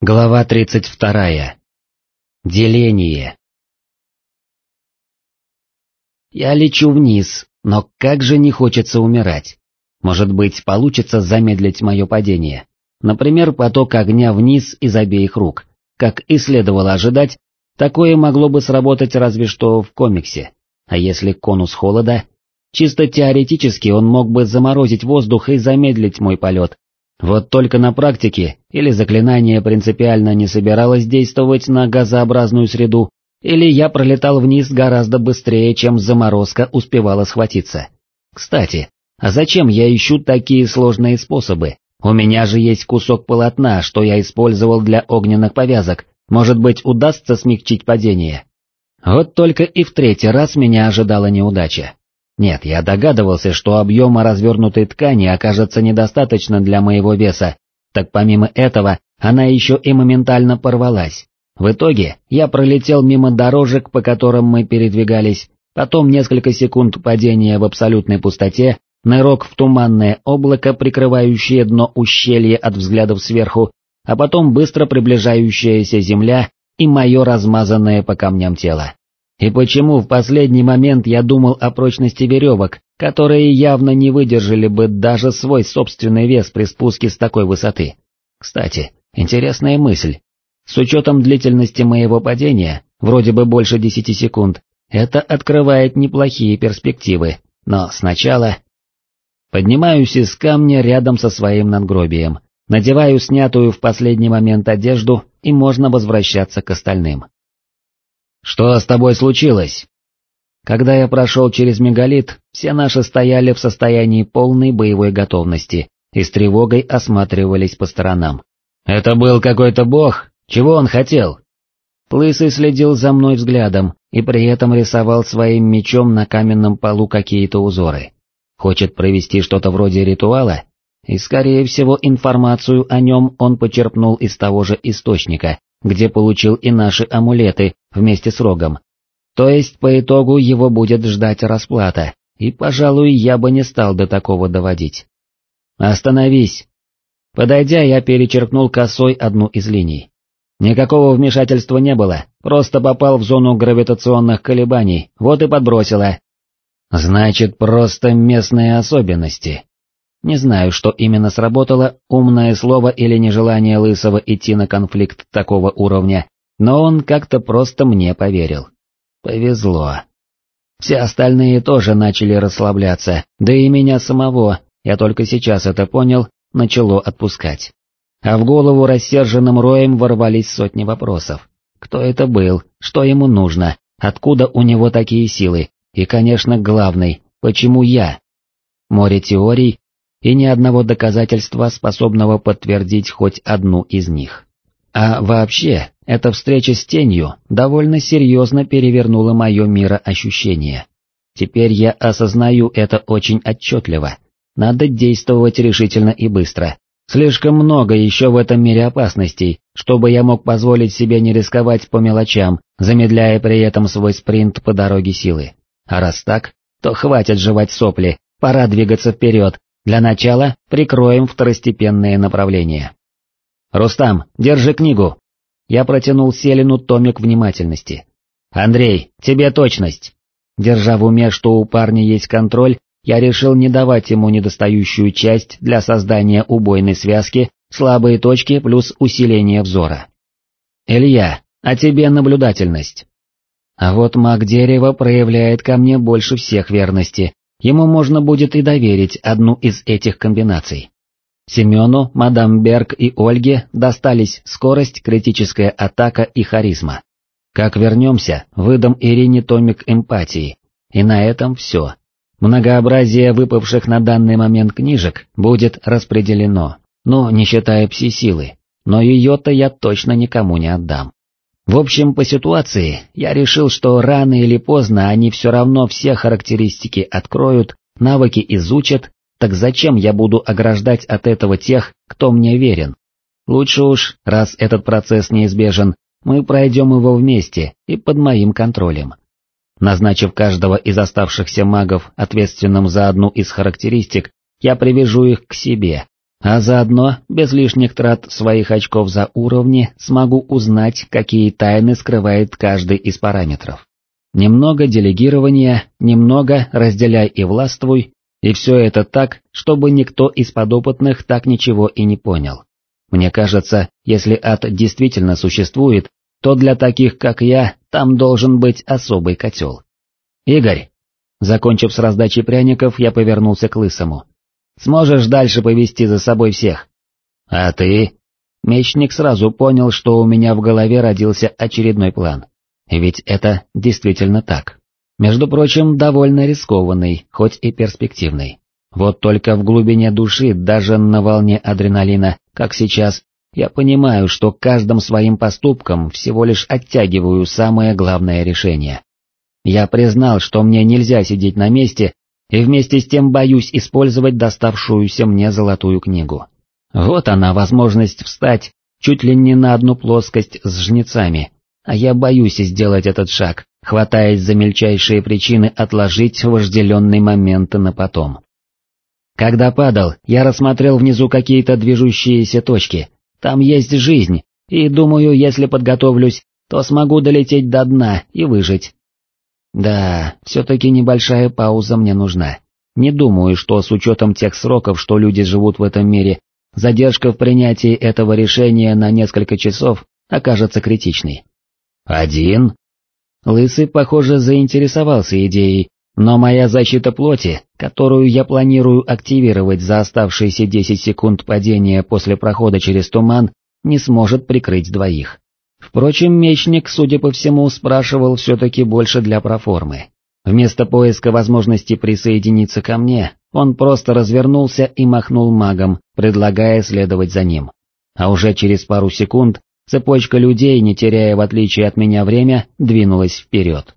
Глава 32. Деление. Я лечу вниз, но как же не хочется умирать. Может быть, получится замедлить мое падение. Например, поток огня вниз из обеих рук. Как и следовало ожидать, такое могло бы сработать разве что в комиксе. А если конус холода? Чисто теоретически он мог бы заморозить воздух и замедлить мой полет, вот только на практике или заклинание принципиально не собиралось действовать на газообразную среду, или я пролетал вниз гораздо быстрее, чем заморозка успевала схватиться. Кстати, а зачем я ищу такие сложные способы? У меня же есть кусок полотна, что я использовал для огненных повязок, может быть удастся смягчить падение. Вот только и в третий раз меня ожидала неудача. Нет, я догадывался, что объема развернутой ткани окажется недостаточно для моего веса, так помимо этого, она еще и моментально порвалась. В итоге, я пролетел мимо дорожек, по которым мы передвигались, потом несколько секунд падения в абсолютной пустоте, нырок в туманное облако, прикрывающее дно ущелья от взглядов сверху, а потом быстро приближающаяся земля и мое размазанное по камням тело. И почему в последний момент я думал о прочности веревок, которые явно не выдержали бы даже свой собственный вес при спуске с такой высоты? Кстати, интересная мысль. С учетом длительности моего падения, вроде бы больше десяти секунд, это открывает неплохие перспективы, но сначала... Поднимаюсь из камня рядом со своим надгробием, надеваю снятую в последний момент одежду и можно возвращаться к остальным. «Что с тобой случилось?» Когда я прошел через мегалит, все наши стояли в состоянии полной боевой готовности и с тревогой осматривались по сторонам. «Это был какой-то бог? Чего он хотел?» Плысый следил за мной взглядом и при этом рисовал своим мечом на каменном полу какие-то узоры. Хочет провести что-то вроде ритуала? И скорее всего информацию о нем он почерпнул из того же источника, где получил и наши амулеты вместе с рогом. То есть по итогу его будет ждать расплата, и, пожалуй, я бы не стал до такого доводить. «Остановись!» Подойдя, я перечеркнул косой одну из линий. Никакого вмешательства не было, просто попал в зону гравитационных колебаний, вот и подбросило. Значит, просто местные особенности. Не знаю, что именно сработало, умное слово или нежелание Лысого идти на конфликт такого уровня, но он как-то просто мне поверил. Повезло. Все остальные тоже начали расслабляться, да и меня самого, я только сейчас это понял, начало отпускать. А в голову рассерженным роем ворвались сотни вопросов. Кто это был, что ему нужно, откуда у него такие силы, и, конечно, главный, почему я? Море теорий, и ни одного доказательства, способного подтвердить хоть одну из них. А вообще, эта встреча с тенью довольно серьезно перевернула мое мироощущение. Теперь я осознаю это очень отчетливо. Надо действовать решительно и быстро. Слишком много еще в этом мире опасностей, чтобы я мог позволить себе не рисковать по мелочам, замедляя при этом свой спринт по дороге силы. А раз так, то хватит жевать сопли, пора двигаться вперед, для начала прикроем второстепенные направления. «Рустам, держи книгу!» Я протянул Селину томик внимательности. «Андрей, тебе точность!» Держа в уме, что у парня есть контроль, я решил не давать ему недостающую часть для создания убойной связки, слабые точки плюс усиление взора. «Илья, а тебе наблюдательность?» А вот маг дерева проявляет ко мне больше всех верности, ему можно будет и доверить одну из этих комбинаций. Семену, мадам Берг и Ольге достались скорость, критическая атака и харизма. Как вернемся, выдам Ирине томик эмпатии. И на этом все. Многообразие выпавших на данный момент книжек будет распределено, но не считая пси-силы, но ее-то я точно никому не отдам. В общем, по ситуации, я решил, что рано или поздно они все равно все характеристики откроют, навыки изучат, так зачем я буду ограждать от этого тех, кто мне верен? Лучше уж, раз этот процесс неизбежен, мы пройдем его вместе и под моим контролем. Назначив каждого из оставшихся магов ответственным за одну из характеристик, я привяжу их к себе, А заодно, без лишних трат своих очков за уровни, смогу узнать, какие тайны скрывает каждый из параметров. Немного делегирования, немного разделяй и властвуй, и все это так, чтобы никто из подопытных так ничего и не понял. Мне кажется, если ад действительно существует, то для таких, как я, там должен быть особый котел. Игорь, закончив с раздачей пряников, я повернулся к Лысому. Сможешь дальше повести за собой всех? А ты? Мечник сразу понял, что у меня в голове родился очередной план. Ведь это действительно так. Между прочим, довольно рискованный, хоть и перспективный. Вот только в глубине души, даже на волне адреналина, как сейчас, я понимаю, что каждым своим поступком всего лишь оттягиваю самое главное решение. Я признал, что мне нельзя сидеть на месте, и вместе с тем боюсь использовать доставшуюся мне золотую книгу. Вот она, возможность встать чуть ли не на одну плоскость с жнецами, а я боюсь сделать этот шаг, хватаясь за мельчайшие причины отложить вожделенный момент на потом. Когда падал, я рассмотрел внизу какие-то движущиеся точки, там есть жизнь, и думаю, если подготовлюсь, то смогу долететь до дна и выжить. Да, все-таки небольшая пауза мне нужна. Не думаю, что с учетом тех сроков, что люди живут в этом мире, задержка в принятии этого решения на несколько часов окажется критичной. Один? Лысый, похоже, заинтересовался идеей, но моя защита плоти, которую я планирую активировать за оставшиеся 10 секунд падения после прохода через туман, не сможет прикрыть двоих. Впрочем, мечник, судя по всему, спрашивал все-таки больше для проформы. Вместо поиска возможности присоединиться ко мне, он просто развернулся и махнул магом, предлагая следовать за ним. А уже через пару секунд цепочка людей, не теряя в отличие от меня время, двинулась вперед.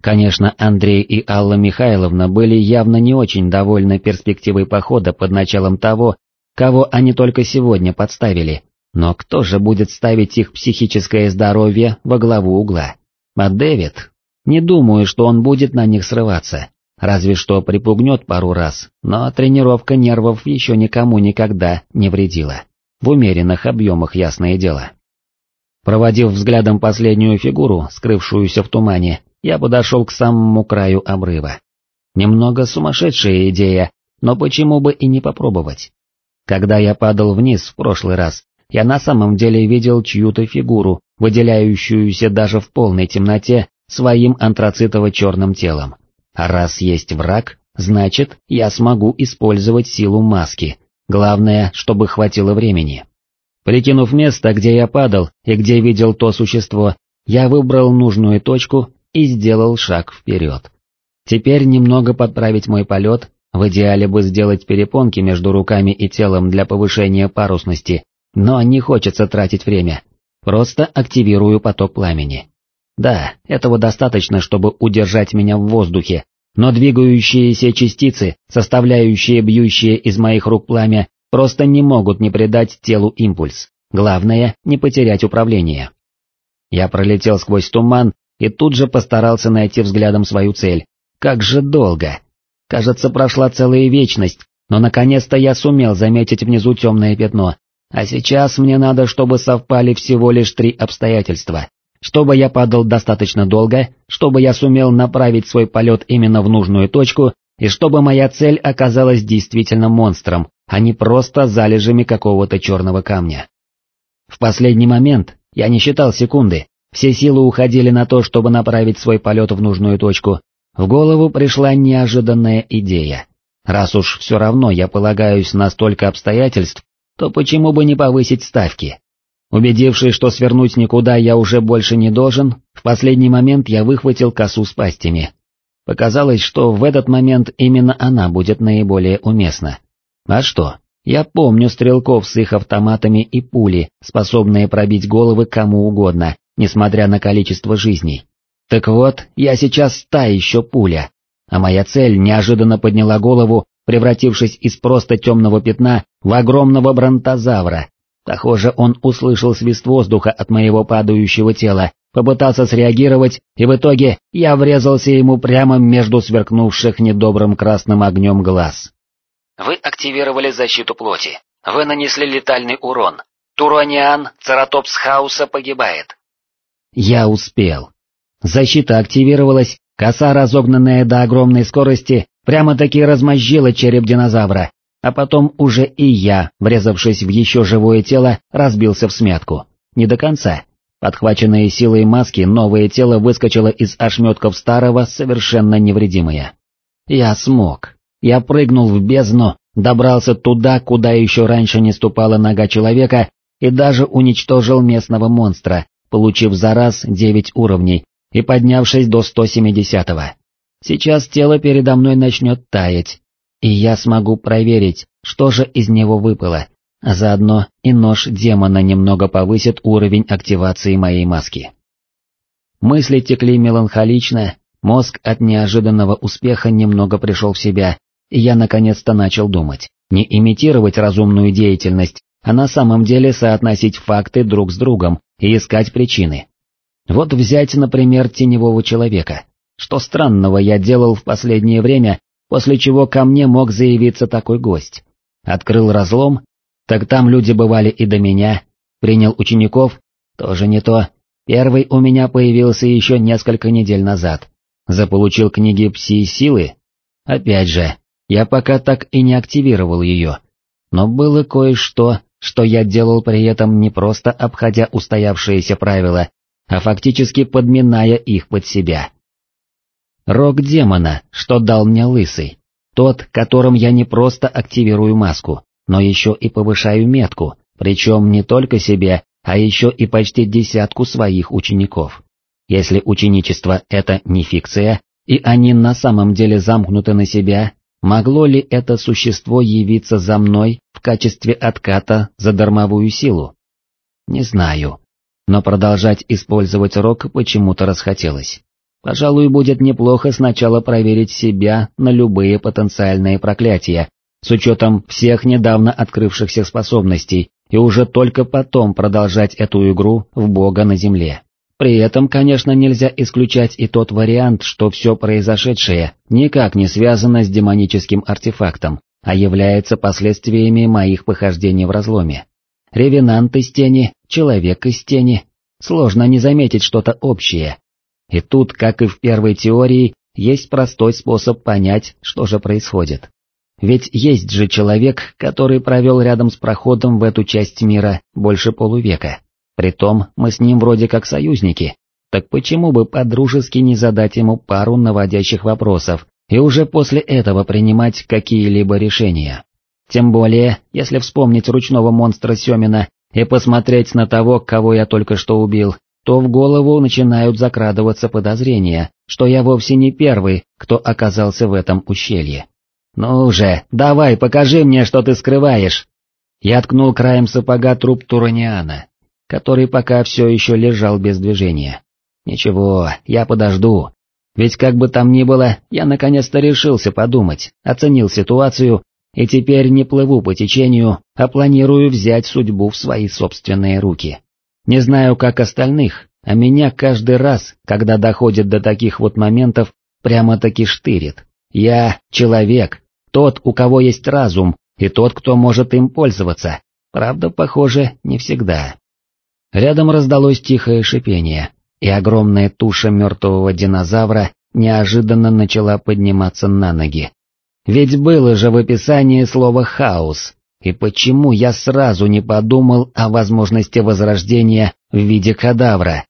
Конечно, Андрей и Алла Михайловна были явно не очень довольны перспективой похода под началом того, кого они только сегодня подставили, но кто же будет ставить их психическое здоровье во главу угла? А Дэвид? Не думаю, что он будет на них срываться, разве что припугнет пару раз, но тренировка нервов еще никому никогда не вредила. В умеренных объемах, ясное дело. Проводив взглядом последнюю фигуру, скрывшуюся в тумане, я подошел к самому краю обрыва. Немного сумасшедшая идея, но почему бы и не попробовать? Когда я падал вниз в прошлый раз, я на самом деле видел чью-то фигуру, выделяющуюся даже в полной темноте своим антрацитово-черным телом. А раз есть враг, значит, я смогу использовать силу маски, главное, чтобы хватило времени. Прикинув место, где я падал и где видел то существо, я выбрал нужную точку и сделал шаг вперед. Теперь немного подправить мой полет, в идеале бы сделать перепонки между руками и телом для повышения парусности, но не хочется тратить время. Просто активирую поток пламени. Да, этого достаточно, чтобы удержать меня в воздухе, но двигающиеся частицы, составляющие бьющие из моих рук пламя, просто не могут не придать телу импульс. Главное, не потерять управление. Я пролетел сквозь туман и тут же постарался найти взглядом свою цель. Как же долго! Кажется, прошла целая вечность, но наконец-то я сумел заметить внизу темное пятно, а сейчас мне надо, чтобы совпали всего лишь три обстоятельства. Чтобы я падал достаточно долго, чтобы я сумел направить свой полет именно в нужную точку, и чтобы моя цель оказалась действительно монстром, а не просто залежами какого-то черного камня. В последний момент, я не считал секунды, все силы уходили на то, чтобы направить свой полет в нужную точку, в голову пришла неожиданная идея. Раз уж все равно я полагаюсь на столько обстоятельств, то почему бы не повысить ставки? Убедившись, что свернуть никуда я уже больше не должен, в последний момент я выхватил косу с пастями. Показалось, что в этот момент именно она будет наиболее уместна. А что? Я помню стрелков с их автоматами и пули, способные пробить головы кому угодно, несмотря на количество жизней. Так вот, я сейчас та еще пуля, а моя цель неожиданно подняла голову превратившись из просто темного пятна в огромного бронтозавра. Похоже, он услышал свист воздуха от моего падающего тела, попытался среагировать, и в итоге я врезался ему прямо между сверкнувших недобрым красным огнем глаз. Вы активировали защиту плоти. Вы нанесли летальный урон. Турониан, Цератопс Хауса погибает. Я успел. Защита активировалась, коса, разогнанная до огромной скорости, прямо-таки размозжила череп динозавра, а потом уже и я, врезавшись в еще живое тело, разбился в смятку. Не до конца. Подхваченное силой маски, новое тело выскочило из ошметков старого, совершенно невредимое. Я смог. Я прыгнул в бездну, добрался туда, куда еще раньше не ступала нога человека, и даже уничтожил местного монстра, получив за раз девять уровней и поднявшись до 170-го. Сейчас тело передо мной начнет таять, и я смогу проверить, что же из него выпало, а заодно и нож демона немного повысит уровень активации моей маски. Мысли текли меланхолично, мозг от неожиданного успеха немного пришел в себя, и я наконец-то начал думать, не имитировать разумную деятельность, а на самом деле соотносить факты друг с другом и искать причины. Вот взять, например, теневого человека. Что странного я делал в последнее время, после чего ко мне мог заявиться такой гость. Открыл разлом, так там люди бывали и до меня, принял учеников, тоже не то. Первый у меня появился еще несколько недель назад. Заполучил книги пси-силы? Опять же, я пока так и не активировал ее. Но было кое-что, что я делал при этом не просто обходя устоявшиеся правила, а фактически подминая их под себя. Рог демона, что дал мне лысый, тот, которым я не просто активирую маску, но еще и повышаю метку, причем не только себе, а еще и почти десятку своих учеников. Если ученичество это не фикция, и они на самом деле замкнуты на себя, могло ли это существо явиться за мной в качестве отката за дармовую силу? Не знаю, но продолжать использовать рог почему-то расхотелось. Пожалуй, будет неплохо сначала проверить себя на любые потенциальные проклятия, с учетом всех недавно открывшихся способностей, и уже только потом продолжать эту игру в бога на земле. При этом, конечно, нельзя исключать и тот вариант, что все произошедшее никак не связано с демоническим артефактом, а является последствиями моих похождений в разломе. Ревенант из тени, человек из тени, сложно не заметить что-то общее, и тут, как и в первой теории, есть простой способ понять, что же происходит. Ведь есть же человек, который провел рядом с проходом в эту часть мира больше полувека. Притом мы с ним вроде как союзники. Так почему бы по-дружески не задать ему пару наводящих вопросов и уже после этого принимать какие-либо решения? Тем более, если вспомнить ручного монстра Семина и посмотреть на того, кого я только что убил, то в голову начинают закрадываться подозрения, что я вовсе не первый, кто оказался в этом ущелье. «Ну же, давай, покажи мне, что ты скрываешь!» Я ткнул краем сапога труп Тураниана, который пока все еще лежал без движения. «Ничего, я подожду. Ведь как бы там ни было, я наконец-то решился подумать, оценил ситуацию, и теперь не плыву по течению, а планирую взять судьбу в свои собственные руки. Не знаю, как остальных, а меня каждый раз, когда доходит до таких вот моментов, прямо-таки штырит. Я человек, тот, у кого есть разум, и тот, кто может им пользоваться. Правда, похоже, не всегда. Рядом раздалось тихое шипение, и огромная туша мертвого динозавра неожиданно начала подниматься на ноги. Ведь было же в описании слово «хаос», и почему я сразу не подумал о возможности возрождения в виде кадавра?